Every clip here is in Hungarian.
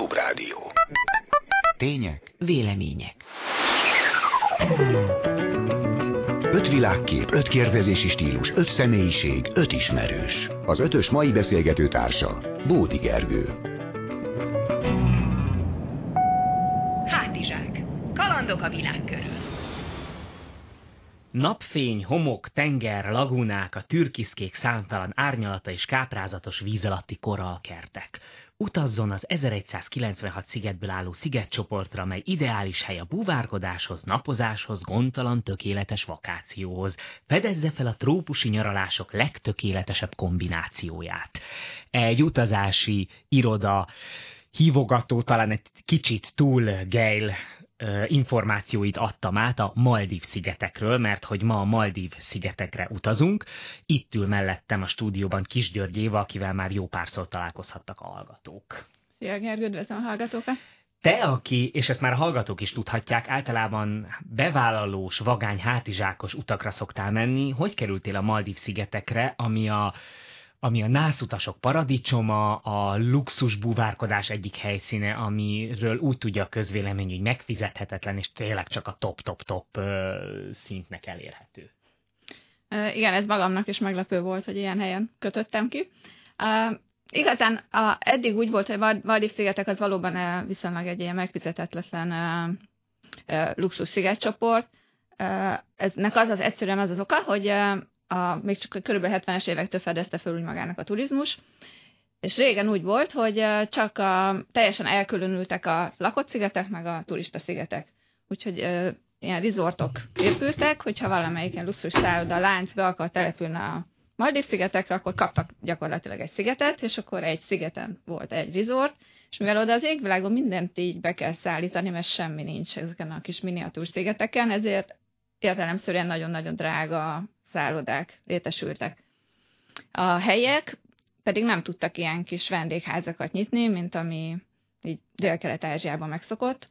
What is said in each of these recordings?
Klubrádió. Tények. Vélemények. Öt világkép, öt kérdezési stílus, öt személyiség, öt ismerős. Az ötös mai beszélgető társa Bódi Gergő. Hátizsák. Kalandok a világ körül. Napfény, homok, tenger, lagúnák, a türkiszkék számtalan árnyalata és káprázatos víz alatti koralkertek. Utazzon az 1196 szigetből álló szigetcsoportra, mely ideális hely a búvárkodáshoz, napozáshoz, gondtalan, tökéletes vakációhoz. Fedezze fel a trópusi nyaralások legtökéletesebb kombinációját. Egy utazási iroda hívogató, talán egy kicsit túl gejl információit adtam át a Maldív szigetekről, mert hogy ma a Maldív szigetekre utazunk. Itt ül mellettem a stúdióban Kis György Éva, akivel már jó párszor találkozhattak a hallgatók. Szia Gergő, üdvözlöm a hallgatókat! Te, aki, és ezt már a hallgatók is tudhatják, általában bevállalós, vagány, hátizsákos utakra szoktál menni. Hogy kerültél a Maldív szigetekre, ami a ami a nászutasok paradicsoma, a luxus búvárkodás egyik helyszíne, amiről úgy tudja a közvélemény, hogy megfizethetetlen, és tényleg csak a top-top-top szintnek elérhető. Igen, ez magamnak is meglepő volt, hogy ilyen helyen kötöttem ki. Uh, igazán a, eddig úgy volt, hogy Maldív szigetek az valóban viszonylag egy ilyen megfizetetlen uh, uh, luxus szigetcsoport. Uh, eznek az az egyszerűen az az oka, hogy uh, a, még csak kb. 70-es évektől fedezte föl úgy magának a turizmus, és régen úgy volt, hogy csak a, teljesen elkülönültek a lakott szigetek, meg a turista szigetek. Úgyhogy ilyen rizortok épültek, hogyha valamelyiken luxus szálloda lánc be akar települni a Maldív szigetekre, akkor kaptak gyakorlatilag egy szigetet, és akkor egy szigeten volt egy rizort, és mivel oda az égvilágon mindent így be kell szállítani, mert semmi nincs ezeken a kis miniatúr szigeteken, ezért értelemszerűen nagyon-nagyon drága szállodák létesültek. A helyek pedig nem tudtak ilyen kis vendégházakat nyitni, mint ami így Dél-Kelet-Ázsiában megszokott,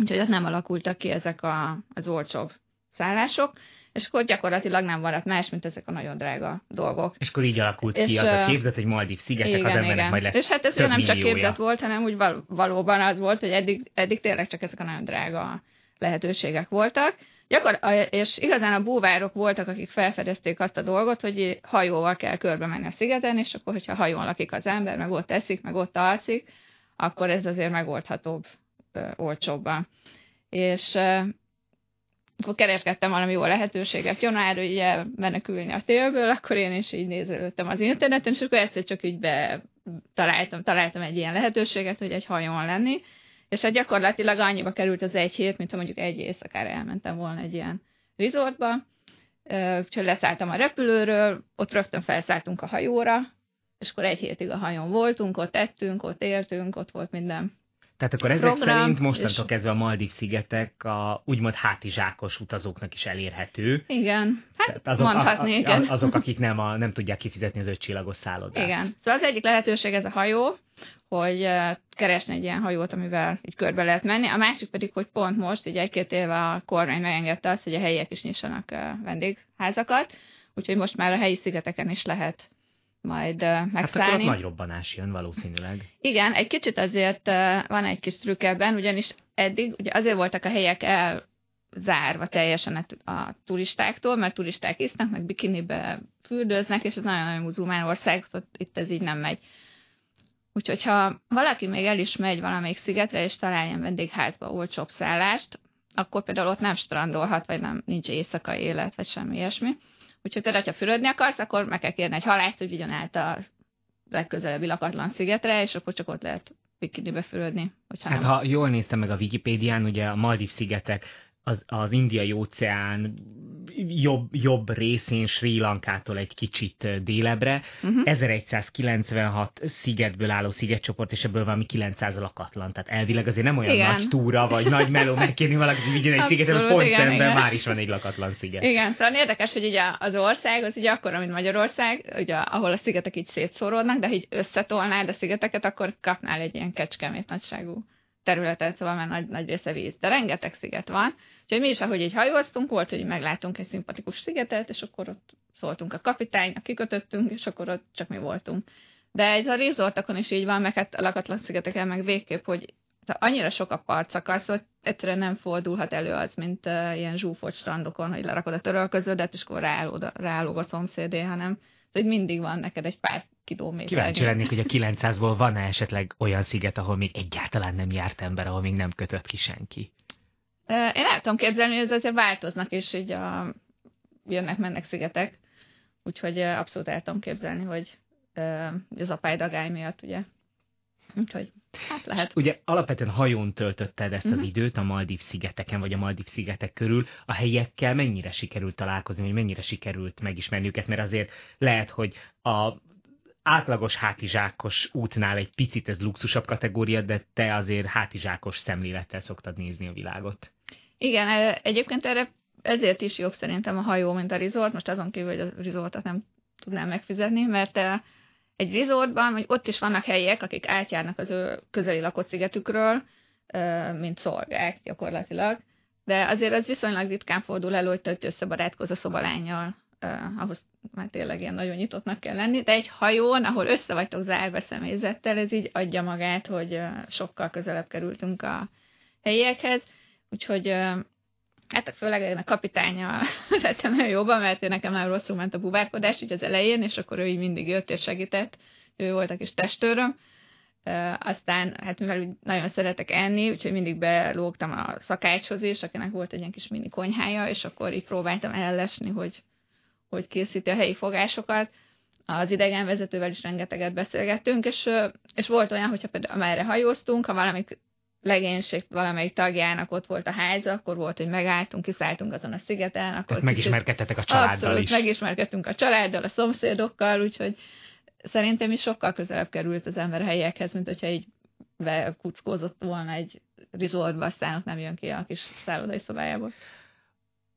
úgyhogy ott nem alakultak ki ezek a, az olcsóbb szállások, és akkor gyakorlatilag nem maradt más, mint ezek a nagyon drága dolgok. És akkor így alakult és, ki az a képzet, hogy Maldív szigetek igen, az embernek igen. majd lesz És hát ez nem milliója. csak képzet volt, hanem úgy val- valóban az volt, hogy eddig, eddig tényleg csak ezek a nagyon drága lehetőségek voltak, Gyakor- és igazán a búvárok voltak, akik felfedezték azt a dolgot, hogy hajóval kell körbe menni a szigeten, és akkor, hogyha hajón lakik az ember, meg ott eszik, meg ott alszik, akkor ez azért megoldhatóbb olcsóbban. És akkor kereskedtem valami jó lehetőséget. Január ugye menekülni a télből, akkor én is így nézelődtem az interneten, és akkor egyszer csak így be találtam, találtam egy ilyen lehetőséget, hogy egy hajón lenni, és hát gyakorlatilag annyiba került az egy hét, mint ha mondjuk egy éjszakára elmentem volna egy ilyen resortba. Úgyhogy leszálltam a repülőről, ott rögtön felszálltunk a hajóra, és akkor egy hétig a hajón voltunk, ott ettünk, ott éltünk, ott volt minden tehát akkor ezek program, szerint mostantól és... kezdve a Maldív szigetek a úgymond hátizsákos utazóknak is elérhető. Igen, hát azok, mondhatni, a, a, igen. Azok, akik nem, a, nem tudják kifizetni az ötcsillagos szállodát. Igen, szóval az egyik lehetőség ez a hajó, hogy keresni egy ilyen hajót, amivel így körbe lehet menni. A másik pedig, hogy pont most, így egy-két éve a kormány megengedte azt, hogy a helyiek is nyissanak vendégházakat, úgyhogy most már a helyi szigeteken is lehet majd megszállni. Hát akkor nagy robbanás jön valószínűleg. Igen, egy kicsit azért van egy kis trükk ebben, ugyanis eddig ugye azért voltak a helyek elzárva teljesen a turistáktól, mert turisták isznak, meg bikinibe fürdőznek, és ez nagyon-nagyon muzulmán ország, ott itt ez így nem megy. Úgyhogy ha valaki még el is megy valamelyik szigetre, és talál ilyen vendégházba olcsóbb szállást, akkor például ott nem strandolhat, vagy nem nincs éjszakai élet, vagy semmi ilyesmi. Úgyhogy például, ha fürödni akarsz, akkor meg kell kérni egy halászt, hogy vigyon át a legközelebbi lakatlan szigetre, és akkor csak ott lehet bikinibe fürödni. Hát nem. ha jól néztem meg a Wikipédián, ugye a Maldív szigetek az, az indiai óceán jobb, jobb részén Sri Lankától egy kicsit délebre. Uh-huh. 1196 szigetből álló szigetcsoport, és ebből valami 900 lakatlan. Tehát elvileg azért nem olyan igen. nagy túra, vagy nagy meló megkérni valakit, hogy vigyen egy szigetet, hogy pont igen, szemben igen. már is van egy lakatlan sziget. Igen, szóval érdekes, hogy ugye az ország, az ugye akkor, mint Magyarország, ugye, ahol a szigetek így szétszóródnak, de ha így összetolnád a szigeteket, akkor kapnál egy ilyen kecskemét nagyságú területet, szóval már nagy, nagy része víz. De rengeteg sziget van. Úgyhogy mi is, ahogy egy hajóztunk, volt, hogy meglátunk egy szimpatikus szigetet, és akkor ott szóltunk a kapitánynak, kikötöttünk, és akkor ott csak mi voltunk. De ez a resortokon is így van, meg hát a lakatlan szigeteken meg végképp, hogy annyira sok a partszakasz, hogy egyszerűen nem fordulhat elő az, mint uh, ilyen zsúfolt strandokon, hogy lerakod a törölköződet, és akkor ráállog a szomszédé, hanem hogy mindig van neked egy pár kilométer. Kíváncsi lennék, hogy a 900-ból van-e esetleg olyan sziget, ahol még egyáltalán nem járt ember, ahol még nem kötött ki senki? Én el tudom képzelni, hogy ez azért változnak, és így a, jönnek-mennek szigetek, úgyhogy abszolút el tudom képzelni, hogy az apály dagály miatt, ugye. Úgyhogy hát lehet. Ugye alapvetően hajón töltötted ezt az uh-huh. időt a Maldív szigeteken, vagy a Maldív szigetek körül. A helyiekkel mennyire sikerült találkozni, vagy mennyire sikerült megismerni őket, mert azért lehet, hogy a átlagos hátizsákos útnál egy picit ez luxusabb kategória, de te azért hátizsákos szemlélettel szoktad nézni a világot. Igen, e, egyébként erre ezért is jobb szerintem a hajó, mint a resort. Most azon kívül, hogy a resortot nem tudnám megfizetni, mert e, egy resortban, hogy ott is vannak helyiek, akik átjárnak az ő közeli lakott szigetükről, e, mint szolgák gyakorlatilag. De azért az viszonylag ritkán fordul elő, hogy te összebarátkoz a szobalányjal, ahhoz már tényleg ilyen nagyon nyitottnak kell lenni, de egy hajón, ahol össze vagytok zárva személyzettel, ez így adja magát, hogy sokkal közelebb kerültünk a helyiekhez, úgyhogy hát főleg a kapitánya lettem nagyon jobban, mert én nekem nagyon rosszul ment a bubárkodás így az elején, és akkor ő így mindig jött és segített, ő volt a kis testőröm, aztán, hát mivel nagyon szeretek enni, úgyhogy mindig belógtam a szakácshoz is, akinek volt egy ilyen kis mini konyhája, és akkor így próbáltam ellesni, hogy hogy készíti a helyi fogásokat. Az idegenvezetővel is rengeteget beszélgettünk, és, és volt olyan, hogyha például amerre hajóztunk, ha valamik legénység valamelyik tagjának ott volt a háza, akkor volt, hogy megálltunk, kiszálltunk azon a szigeten. Akkor Tehát megismerkedtetek a családdal abszolút, is. megismerkedtünk a családdal, a szomszédokkal, úgyhogy szerintem is sokkal közelebb került az ember helyekhez, mint hogyha így kuckózott volna egy resortba, aztán nem jön ki a kis szállodai szobájából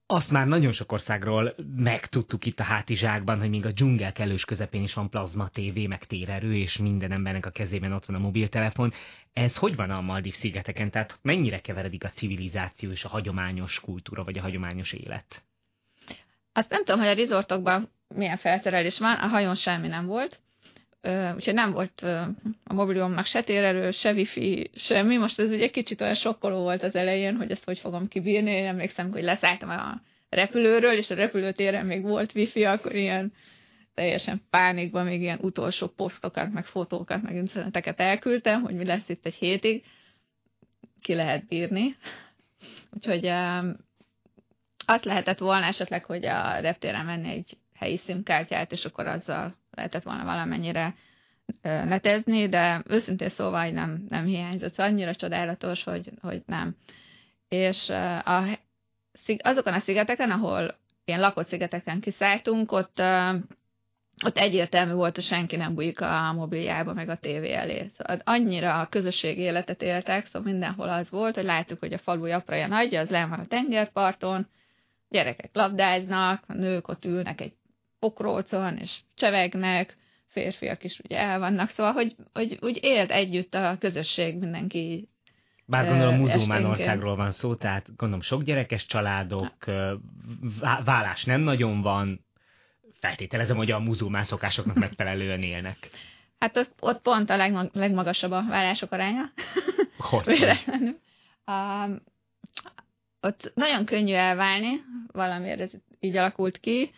azt már nagyon sok országról megtudtuk itt a hátizsákban, hogy még a dzsungel kellős közepén is van plazma tévé, meg térerő, és minden embernek a kezében ott van a mobiltelefon. Ez hogy van a Maldív szigeteken? Tehát mennyire keveredik a civilizáció és a hagyományos kultúra, vagy a hagyományos élet? Azt nem tudom, hogy a rizortokban milyen felszerelés van, a hajón semmi nem volt. Úgyhogy nem volt a mobilomnak se térerő, se wifi, semmi. Most ez ugye kicsit olyan sokkoló volt az elején, hogy ezt hogy fogom kibírni. Én emlékszem, hogy leszálltam a repülőről, és a repülőtéren még volt wifi, akkor ilyen teljesen pánikban még ilyen utolsó posztokat, meg fotókat, meg üzeneteket elküldtem, hogy mi lesz itt egy hétig. Ki lehet bírni. Úgyhogy azt lehetett volna esetleg, hogy a reptéren menni egy helyi szimkártyát, és akkor azzal lehetett volna valamennyire netezni, de őszintén szóval nem, nem hiányzott. Annyira csodálatos, hogy, hogy nem. És a, azokon a szigeteken, ahol ilyen lakott szigeteken kiszálltunk, ott, ott egyértelmű volt, hogy senki nem bújik a mobiljába, meg a tévé elé. Szóval annyira a közösség életet éltek, szóval mindenhol az volt, hogy láttuk, hogy a falu japraja nagyja, az le van a tengerparton, gyerekek labdáznak, a nők ott ülnek egy pokrócon, és csevegnek, férfiak is ugye el vannak, szóval, hogy, hogy úgy élt együtt a közösség mindenki bár gondolom muzulmán országról van szó, tehát gondolom sok gyerekes családok, vállás nem nagyon van, feltételezem, hogy a muzulmán szokásoknak megfelelően élnek. Hát ott, ott pont a legmag, legmagasabb a vállások aránya. Hogy? Um, ott nagyon könnyű elválni, valamiért ez így alakult ki,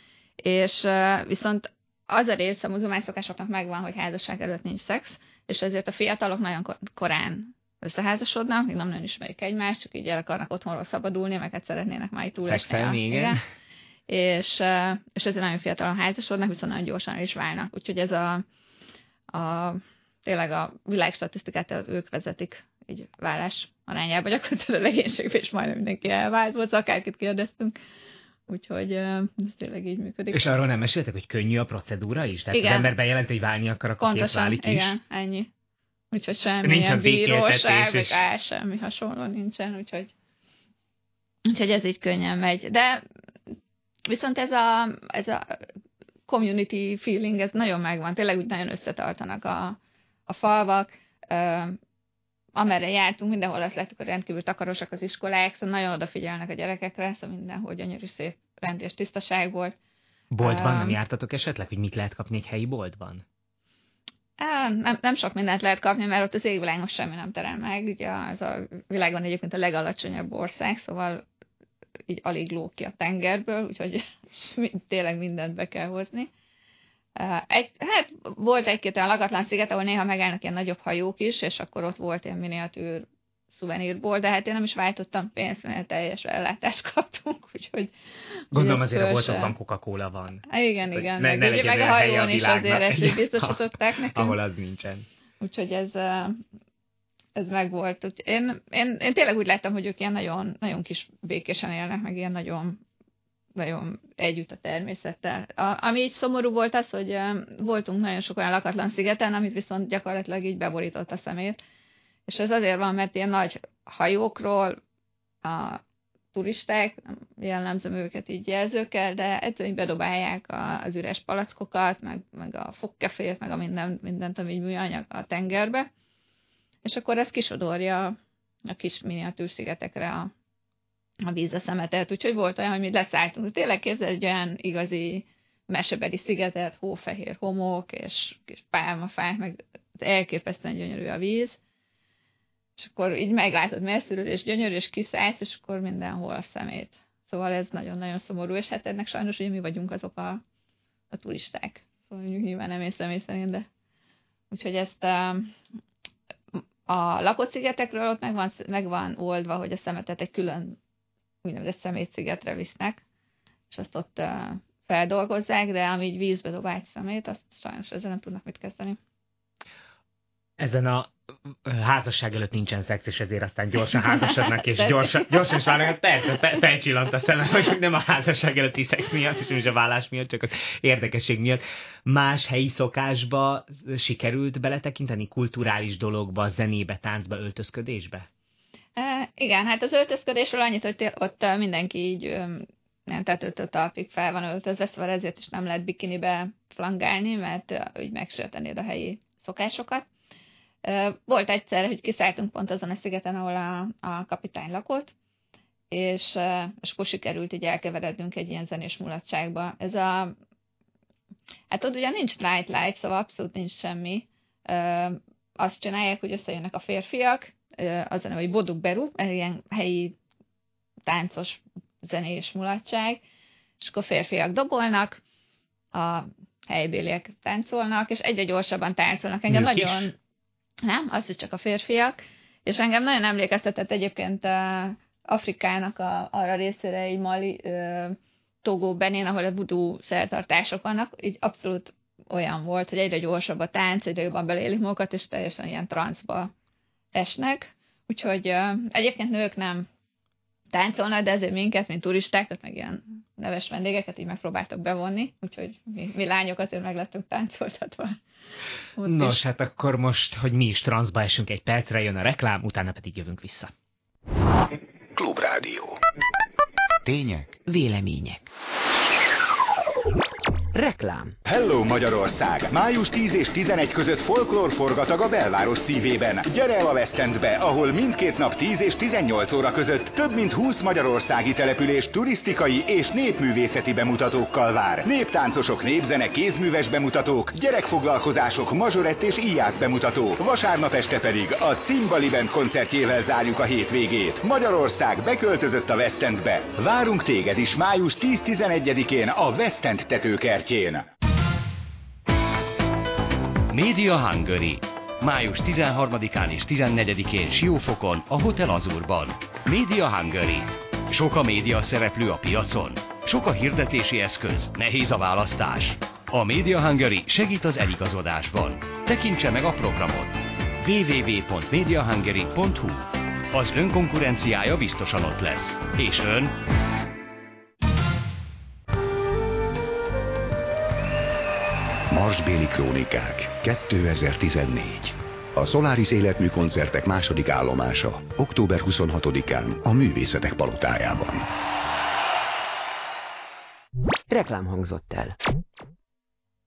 és viszont az a része a muzulmán szokásoknak megvan, hogy házasság előtt nincs szex, és ezért a fiatalok nagyon korán összeházasodnak, még nem nagyon ismerik egymást, csak így el akarnak otthonról szabadulni, meg hát szeretnének már túlesni. igen. igen. És, és ezért nagyon fiatalon házasodnak, viszont nagyon gyorsan is válnak. Úgyhogy ez a, a tényleg a világstatisztikát ők vezetik így vállás arányában, gyakorlatilag a legénységben is majdnem mindenki elvált volt, akárkit kérdeztünk. Úgyhogy ez tényleg így működik. És arról nem meséltek, hogy könnyű a procedúra is? Tehát igen. az ember bejelent, hogy válni akar, akkor Pontosan, válik is? igen, ennyi. Úgyhogy semmilyen bíróság, vagy áll, semmi hasonló nincsen, úgyhogy, úgyhogy ez így könnyen megy. De viszont ez a, ez a community feeling, ez nagyon megvan. Tényleg úgy nagyon összetartanak a, a falvak amerre jártunk, mindenhol azt láttuk, hogy rendkívül takarosak az iskolák, szóval nagyon odafigyelnek a gyerekekre, szóval mindenhol gyönyörű szép rend és tisztaság volt. Boltban um, nem jártatok esetleg, hogy mit lehet kapni egy helyi boltban? Nem, nem sok mindent lehet kapni, mert ott az égvilágon semmi nem terem meg. Ugye ez a világon egyébként a legalacsonyabb ország, szóval így alig lóg ki a tengerből, úgyhogy tényleg mindent be kell hozni. Egy, hát volt egy-két olyan lakatlan sziget, ahol néha megállnak ilyen nagyobb hajók is, és akkor ott volt ilyen miniatűr szuvenírból, de hát én nem is váltottam pénzt, mert teljes ellátást kaptunk, úgyhogy... Gondolom azért a boltokban Coca-Cola van. Igen, igen, ne, meg, ne ugye, meg a hajón is azért ezt biztosították nekünk. Ahol az nincsen. Úgyhogy ez, ez megvolt. Én, én, én tényleg úgy láttam, hogy ők ilyen nagyon, nagyon kis békésen élnek, meg ilyen nagyon nagyon együtt a természettel. A, ami így szomorú volt az, hogy voltunk nagyon sok olyan lakatlan szigeten, amit viszont gyakorlatilag így beborított a szemét. És ez azért van, mert ilyen nagy hajókról a turisták, jellemzem őket így jelzőkkel, de egyszerűen bedobálják az üres palackokat, meg, meg a fogkefét, meg a minden, mindent, ami műanyag a tengerbe, és akkor ez kisodorja a kis miniatűr szigetekre a, a vízeszemetet, úgyhogy volt olyan, hogy mi leszálltunk. Tényleg képzel egy olyan igazi mesebeli szigetet, hófehér homok, és kis pálmafák, meg elképesztően gyönyörű a víz, és akkor így meglátod messziről, és gyönyörű, és kiszállsz, és akkor mindenhol a szemét. Szóval ez nagyon-nagyon szomorú, és hát ennek sajnos, hogy mi vagyunk azok a, a turisták. Szóval mondjuk nyilván nem én személy szerint, de úgyhogy ezt a, a lakott szigetekről ott meg van, meg oldva, hogy a szemetet egy külön úgynevezett szemétszigetre visznek, és azt ott feldolgozzák, de ami így vízbe dobált szemét, azt sajnos ezzel nem tudnak mit kezdeni. Ezen a házasság előtt nincsen szex, és ezért aztán gyorsan házasodnak, és gyorsan, gyorsan is várnak. Persze, fe, felcsillant a szemem, hogy nem a házasság előtti szex miatt, és nem is a vállás miatt, csak az érdekesség miatt. Más helyi szokásba sikerült beletekinteni, kulturális dologba, zenébe, táncba, öltözködésbe? Igen, hát az öltözködésről annyit, hogy ott mindenki így nem tetőtől talpig fel van öltözve, szóval ezért is nem lehet bikinibe flangálni, mert úgy megsértenéd a helyi szokásokat. Volt egyszer, hogy kiszálltunk pont azon a szigeten, ahol a, a kapitány lakott, és, és akkor sikerült így elkeverednünk egy ilyen zenés mulatságba. Ez a, hát ott ugye nincs nightlife, szóval abszolút nincs semmi. Azt csinálják, hogy összejönnek a férfiak, az a neve, hogy Boduk Beru, ilyen helyi táncos zenés mulatság, és akkor férfiak dobolnak, a helybéliek táncolnak, és egyre gyorsabban táncolnak. Engem Nők nagyon... Is? Nem, az is csak a férfiak. És engem nagyon emlékeztetett egyébként a Afrikának a, arra részére, egy Mali, ö, Togó, Benén, ahol a budú szertartások vannak, így abszolút olyan volt, hogy egyre gyorsabb a tánc, egyre jobban belélik magukat, és teljesen ilyen transzba esnek. Úgyhogy egyébként nők nem táncolnak, de ezért minket, mint turistákat, meg ilyen neves vendégeket így megpróbáltak bevonni, úgyhogy mi, mi lányok azért meg lettünk táncoltatva. Ott Nos, is. hát akkor most, hogy mi is transzba esünk egy percre, jön a reklám, utána pedig jövünk vissza. Klubrádió. Tények. Vélemények. Reklám. Hello Magyarország! Május 10 és 11 között folklór forgatag a belváros szívében. Gyere el a West Endbe, ahol mindkét nap 10 és 18 óra között több mint 20 magyarországi település turisztikai és népművészeti bemutatókkal vár. Néptáncosok, népzene, kézműves bemutatók, gyerekfoglalkozások, mazsorett és íjász bemutató. Vasárnap este pedig a Cimbali Band koncertjével zárjuk a hétvégét. Magyarország beköltözött a West Endbe. Várunk téged is május 10-11-én a West End tetőkert kertjén. Média Hungary. Május 13-án és 14-én Siófokon, a Hotel Azurban. Média Hungary. Sok a média szereplő a piacon. Sok a hirdetési eszköz, nehéz a választás. A Média Hungary segít az eligazodásban. Tekintse meg a programot. www.mediahungary.hu Az önkonkurenciája biztosan ott lesz. És ön? Marsbéli Krónikák 2014 A Solaris életmű koncertek második állomása október 26-án a Művészetek Palotájában. Reklám hangzott el.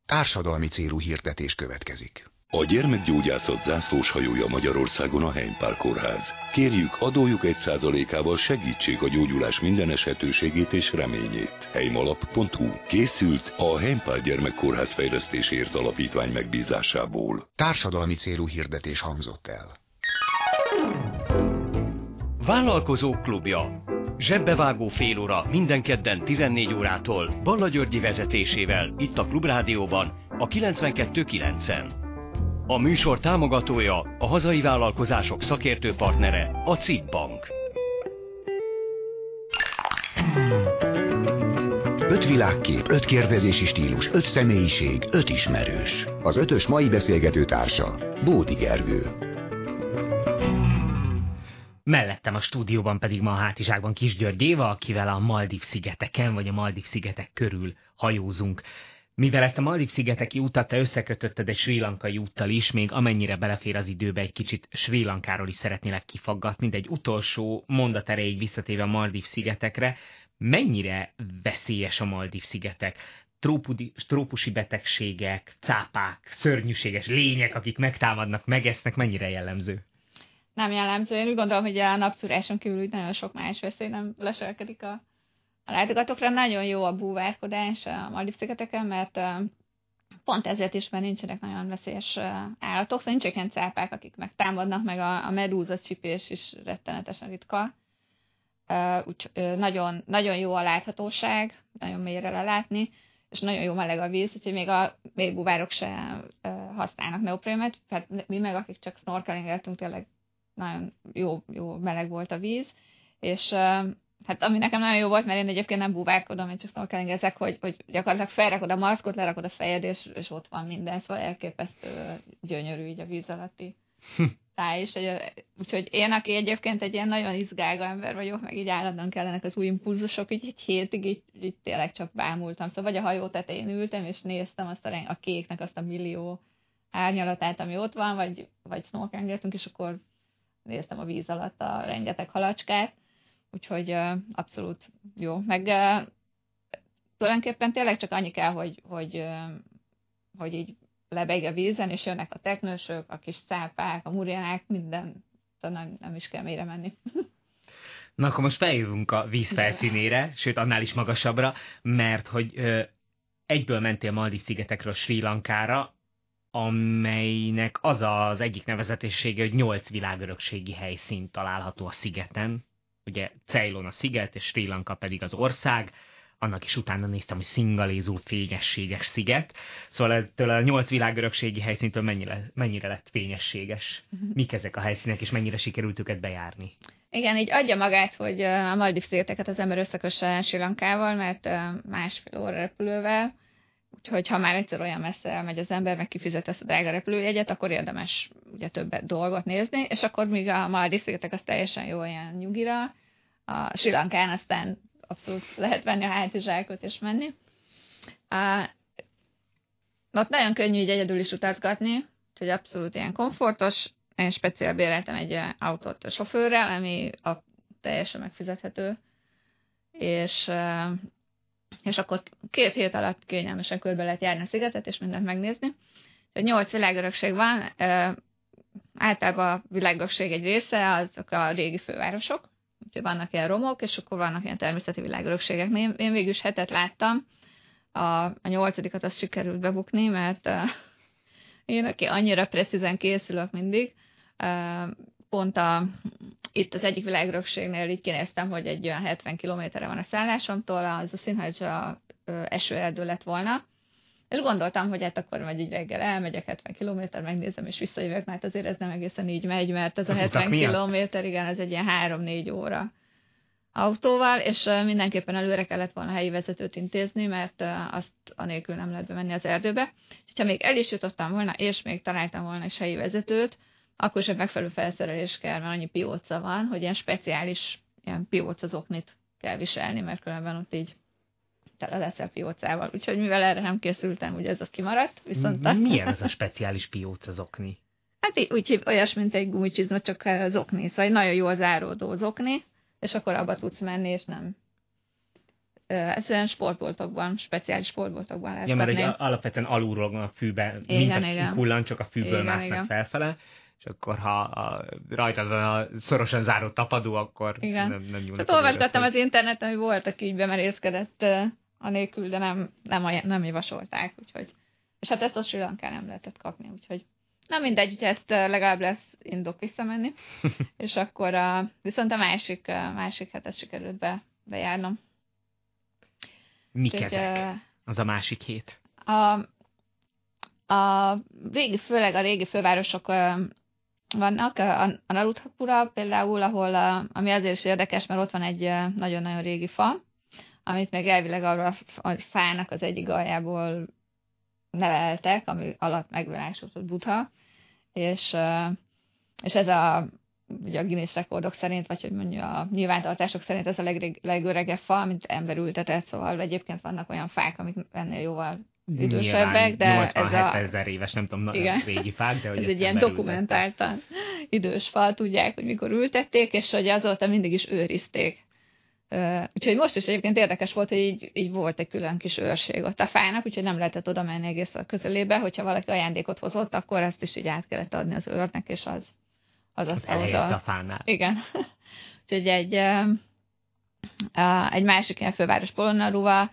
Társadalmi célú hirdetés következik. A gyermekgyógyászat zászlós hajója Magyarországon a Heimpál Kórház. Kérjük, adójuk egy százalékával segítsék a gyógyulás minden esetőségét és reményét. heimalap.hu Készült a Heimpál Gyermekkórház Fejlesztésért Alapítvány megbízásából. Társadalmi célú hirdetés hangzott el. Vállalkozók klubja. Zsebbevágó fél óra minden kedden 14 órától Balla Györgyi vezetésével itt a Klubrádióban a 92.9-en. A műsor támogatója, a hazai vállalkozások szakértő partnere, a CIP Bank. Öt világkép, öt kérdezési stílus, öt személyiség, öt ismerős. Az ötös mai beszélgető társa, Bódi Gergő. Mellettem a stúdióban pedig ma a hátizsákban Kis György Éva, akivel a Maldív szigeteken vagy a Maldív szigetek körül hajózunk. Mivel ezt a Maldív-szigeteki utat te összekötötted egy sri lankai úttal is, még amennyire belefér az időbe, egy kicsit Sri Lankáról is szeretnélek kifaggatni, de egy utolsó mondat erejéig visszatéve a Maldív-szigetekre, mennyire veszélyes a Maldív-szigetek? Trópudi, trópusi betegségek, cápák, szörnyűséges lények, akik megtámadnak, megesznek, mennyire jellemző? Nem jellemző. Én úgy gondolom, hogy a napszúráson kívül úgy nagyon sok más veszély nem leselkedik a a látogatókra nagyon jó a búvárkodás a Maldiv-szigeteken, mert pont ezért is, mert nincsenek nagyon veszélyes állatok, szóval nincsenek ilyen cápák, akik megtámadnak, meg a, medúza csipés is rettenetesen ritka. Úgy, nagyon, nagyon jó a láthatóság, nagyon mélyre lelátni, és nagyon jó meleg a víz, úgyhogy még a búvárok se használnak neoprémet, tehát mi meg, akik csak snorkelingeltünk, tényleg nagyon jó, jó meleg volt a víz, és hát ami nekem nagyon jó volt, mert én egyébként nem búvárkodom, én csak snorkelingezek, hogy, hogy gyakorlatilag felrakod a maszkot, lerakod a fejed, és, és ott van minden, szóval elképesztő gyönyörű így a víz alatti hm. táj is. Úgyhogy én, aki egyébként egy ilyen nagyon izgága ember vagyok, meg így állandóan kellenek az új impulzusok, így egy hétig így, így tényleg csak bámultam. Szóval vagy a hajó tetején ültem, és néztem azt a, a kéknek azt a millió árnyalatát, ami ott van, vagy, vagy snorkelingeztünk, és akkor néztem a víz alatt a rengeteg halacskát úgyhogy uh, abszolút jó. Meg uh, tulajdonképpen tényleg csak annyi kell, hogy, hogy, uh, hogy így lebeg a vízen, és jönnek a teknősök, a kis szápák, a murjanák, minden, nem, nem is kell mélyre menni. Na akkor most feljövünk a víz felszínére, sőt annál is magasabbra, mert hogy ö, egyből mentél Maldív szigetekről Sri Lankára, amelynek az az egyik nevezetessége, hogy nyolc világörökségi helyszín található a szigeten, ugye Ceylon a sziget, és Sri Lanka pedig az ország, annak is utána néztem, hogy szingalézó fényességes sziget. Szóval ettől a nyolc világörökségi helyszíntől mennyire, mennyire lett fényességes? Uh-huh. Mik ezek a helyszínek, és mennyire sikerült őket bejárni? Igen, így adja magát, hogy a Maldiv szigeteket az ember összekösse Sri Lankával, mert másfél óra repülővel, úgyhogy ha már egyszer olyan messze megy az ember, meg kifizet ezt a drága repülőjegyet, akkor érdemes ugye többet dolgot nézni, és akkor még a Maldiv szigetek az teljesen jó olyan nyugira, a Sri Lankán aztán abszolút lehet venni a hátizsákot és menni. A, ott nagyon könnyű így egyedül is utazgatni, úgyhogy abszolút ilyen komfortos. Én speciál béreltem egy autót a sofőrrel, ami a teljesen megfizethető, és, és akkor két hét alatt kényelmesen körbe lehet járni a szigetet, és mindent megnézni. Úgyhogy nyolc világörökség van, általában a világörökség egy része, azok a régi fővárosok, úgyhogy vannak ilyen romok, és akkor vannak ilyen természeti világörökségek. Én, én végül is hetet láttam, a, a nyolcadikat azt sikerült bebukni, mert uh, én, aki annyira precízen készülök mindig, uh, pont a, itt az egyik világörökségnél így kinéztem, hogy egy olyan 70 kilométerre van a szállásomtól, az a színhajcsa esőerdő lett volna, és gondoltam, hogy hát akkor majd így reggel elmegyek 70 km, megnézem, és visszajövök, mert azért ez nem egészen így megy, mert ez a 70 km, igen, ez egy ilyen 3-4 óra autóval, és mindenképpen előre kellett volna helyi vezetőt intézni, mert azt anélkül nem lehet bemenni az erdőbe. És ha még el is jutottam volna, és még találtam volna is helyi vezetőt, akkor sem megfelelő felszerelés kell, mert annyi pióca van, hogy ilyen speciális ilyen pióca zoknit kell viselni, mert különben ott így tele leszel piócával. Úgyhogy mivel erre nem készültem, ugye ez az kimaradt. Viszont Milyen ez a speciális pióca zokni? Hát úgy olyas, mint egy gumicsizma, csak zokni. Szóval egy nagyon jól záródó zokni, és akkor abba tudsz menni, és nem egyszerűen sportboltokban, speciális sportboltokban lehet Ja, mert ugye alapvetően alulról a fűbe, Igen, mint a igen. hullan, csak a fűből Igen, másznak igen. felfele, és akkor ha a, rajtad van a szorosan záró tapadó, akkor Igen. nem, nem nyúlnak. Hát olvasgattam az interneten, hogy volt, aki így bemerészkedett anélkül, de nem, nem, nem javasolták, úgyhogy. És hát ezt a Sri Lankán nem lehetett kapni, úgyhogy nem mindegy, hogy ezt legalább lesz indok visszamenni, és akkor uh, viszont a másik, uh, másik hetet sikerült be, bejárnom. Mik Úgyhogy, ezek? Az a másik hét. A, a régi, főleg a régi fővárosok vannak, a, a Naruthapura például, ahol, a, ami azért is érdekes, mert ott van egy ö, nagyon-nagyon régi fa, amit még elvileg arra a fának az egyik aljából neveltek, ami alatt megvilágosodott Buddha, és, és ez a ugye a Guinness rekordok szerint, vagy hogy mondja a nyilvántartások szerint ez a legrég, legöregebb fa, amit ember ültetett, szóval egyébként vannak olyan fák, amik ennél jóval idősebbek, de ez 87 a, ezer éves, nem tudom, na, Igen. régi fák, de hogy ez egy ilyen dokumentáltan idős fa, tudják, hogy mikor ültették, és hogy azóta mindig is őrizték. Úgyhogy most is egyébként érdekes volt, hogy így, így volt egy külön kis őrség ott a fának, úgyhogy nem lehetett oda menni egész a közelébe, hogyha valaki ajándékot hozott, akkor ezt is így át kellett adni az őrnek, és az az, az, Az oda- a fánál. igen. Úgyhogy egy, egy másik ilyen főváros Polonnaruva,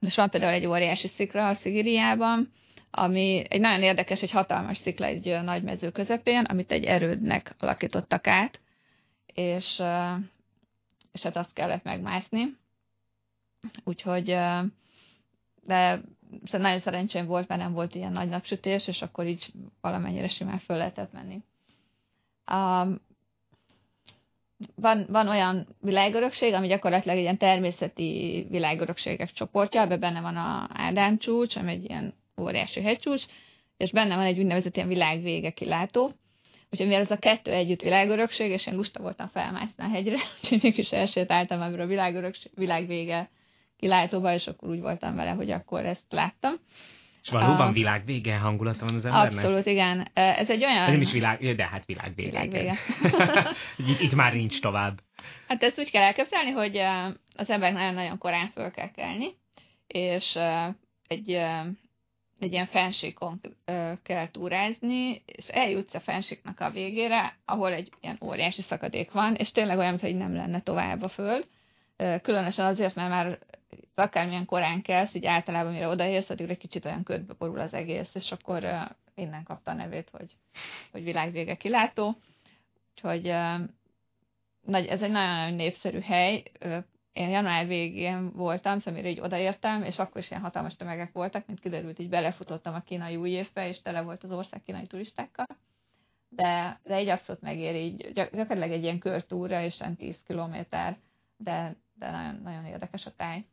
és van például egy óriási szikla a Szigiriában, ami egy nagyon érdekes, egy hatalmas szikla egy nagy mező közepén, amit egy erődnek alakítottak át, és, és hát azt kellett megmászni. Úgyhogy, de nagyon szerencsém volt, mert nem volt ilyen nagy napsütés, és akkor így valamennyire simán föl lehetett menni. Van, van olyan világörökség, ami gyakorlatilag egy ilyen természeti világörökségek csoportja, ebben benne van a Ádám csúcs, ami egy ilyen óriási hegycsúcs, és benne van egy úgynevezett ilyen világvége kilátó. Úgyhogy mivel ez a kettő együtt világörökség, és én lusta voltam felmászni a hegyre, úgyhogy mégis elsétáltam ebből a világörökség, világvége kilátóba, és akkor úgy voltam vele, hogy akkor ezt láttam. És valóban A- világ vége hangulata van az embernek? Abszolút, igen. Ez egy olyan... Ez nem is világ, de hát világ vége. Világvége. itt, itt már nincs tovább. Hát ezt úgy kell elképzelni, hogy az emberek nagyon-nagyon korán föl kell kelni, és egy, egy ilyen fensíkon kell túrázni, és eljutsz a fensíknak a végére, ahol egy ilyen óriási szakadék van, és tényleg olyan, mintha nem lenne tovább a föld. Különösen azért, mert már akármilyen korán kelsz, így általában mire odaérsz, addig egy kicsit olyan ködbe borul az egész, és akkor innen kapta a nevét, hogy, hogy világvége kilátó. Úgyhogy nagy, ez egy nagyon-nagyon népszerű hely. Én január végén voltam, szóval így odaértem, és akkor is ilyen hatalmas tömegek voltak, mint kiderült, így belefutottam a kínai új évbe, és tele volt az ország kínai turistákkal. De, de egy abszolút megér így, gyak- gyakorlatilag egy ilyen körtúra, és olyan 10 kilométer, de, de nagyon, nagyon érdekes a táj.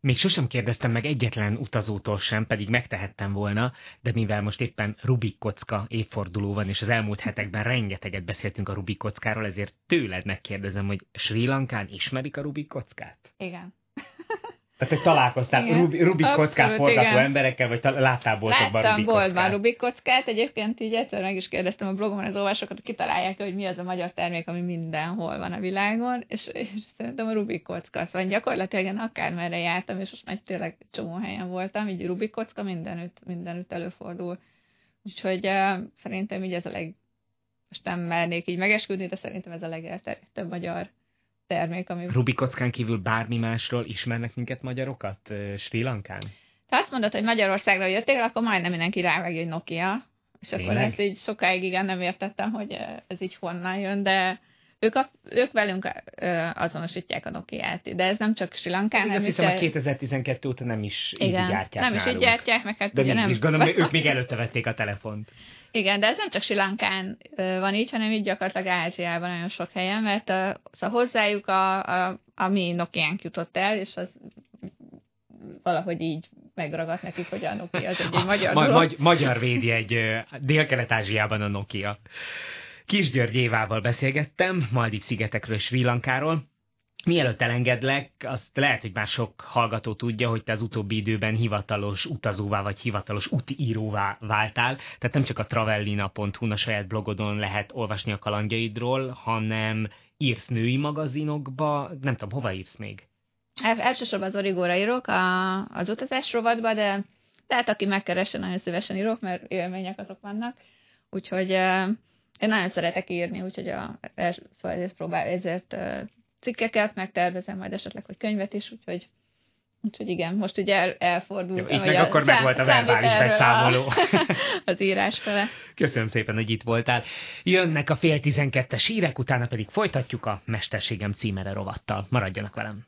Még sosem kérdeztem meg egyetlen utazótól sem, pedig megtehettem volna, de mivel most éppen Rubik kocka évforduló van, és az elmúlt hetekben rengeteget beszéltünk a Rubik kockáról, ezért tőled megkérdezem, hogy Sri Lankán ismerik a Rubik kockát? Igen. Tehát, hogy találkoztál Igen. Rubik, Rubik Abszolút, kockát forgató igen. emberekkel, vagy láttál boltokban Láttam Rubik boltban? Rubik kockát, egyébként így egyszer meg is kérdeztem a blogomon az olvasókat, hogy kitalálják hogy mi az a magyar termék, ami mindenhol van a világon, és, és szerintem a Rubik kocka. Szóval gyakorlatilag én akármerre jártam, és most már tényleg csomó helyen voltam, így Rubik kocka mindenütt, mindenütt előfordul. Úgyhogy uh, szerintem így ez a leg... Most nem mernék így megesküdni, de szerintem ez a legelterjedtebb magyar termék, ami Rubik kockán kívül bármi másról ismernek minket magyarokat Sri Lankán? Ha azt mondod, hogy Magyarországra jöttél, akkor majdnem mindenki rávágja, hogy Nokia. És akkor Tényleg? ezt így sokáig igen nem értettem, hogy ez így honnan jön, de ők, a, ők velünk azonosítják a Nokia-t. De ez nem csak Sri Lankán, Én azt hanem hiszem, hogy 2012 óta nem is így igen, gyártják nem is így nálunk. gyártják, meg hát De ugye nem... mégis gondolom, ők még előtte vették a telefont. Igen, de ez nem csak Sri Lankán van így, hanem így gyakorlatilag Ázsiában nagyon sok helyen, mert a, szóval hozzájuk a, a, a mi Nokiánk jutott el, és az valahogy így megragadt nekik, hogy a Nokia az egy, egy magyar Ma- dolog. magy- magyar védi egy Dél-Kelet-Ázsiában a Nokia. Kis György Évával beszélgettem, Maldív szigetekről, Sri Lankáról. Mielőtt elengedlek, azt lehet, hogy már sok hallgató tudja, hogy te az utóbbi időben hivatalos utazóvá vagy hivatalos útíróvá váltál. Tehát nem csak a travellina.hu a saját blogodon lehet olvasni a kalandjaidról, hanem írsz női magazinokba, nem tudom, hova írsz még? Elsősorban az origóra írok a, az utazás rovatba, de tehát aki megkeresse, nagyon szívesen írok, mert élmények azok vannak. Úgyhogy én nagyon szeretek írni, úgyhogy a, szóval ezért próbál, ezért cikkeket megtervezem, majd esetleg, hogy könyvet is, úgyhogy Úgyhogy igen, most ugye el, elfordult. Itt meg akkor meg volt a verbális beszámoló. az írás fele. Köszönöm szépen, hogy itt voltál. Jönnek a fél tizenkettes hírek, utána pedig folytatjuk a Mesterségem címere rovattal. Maradjanak velem.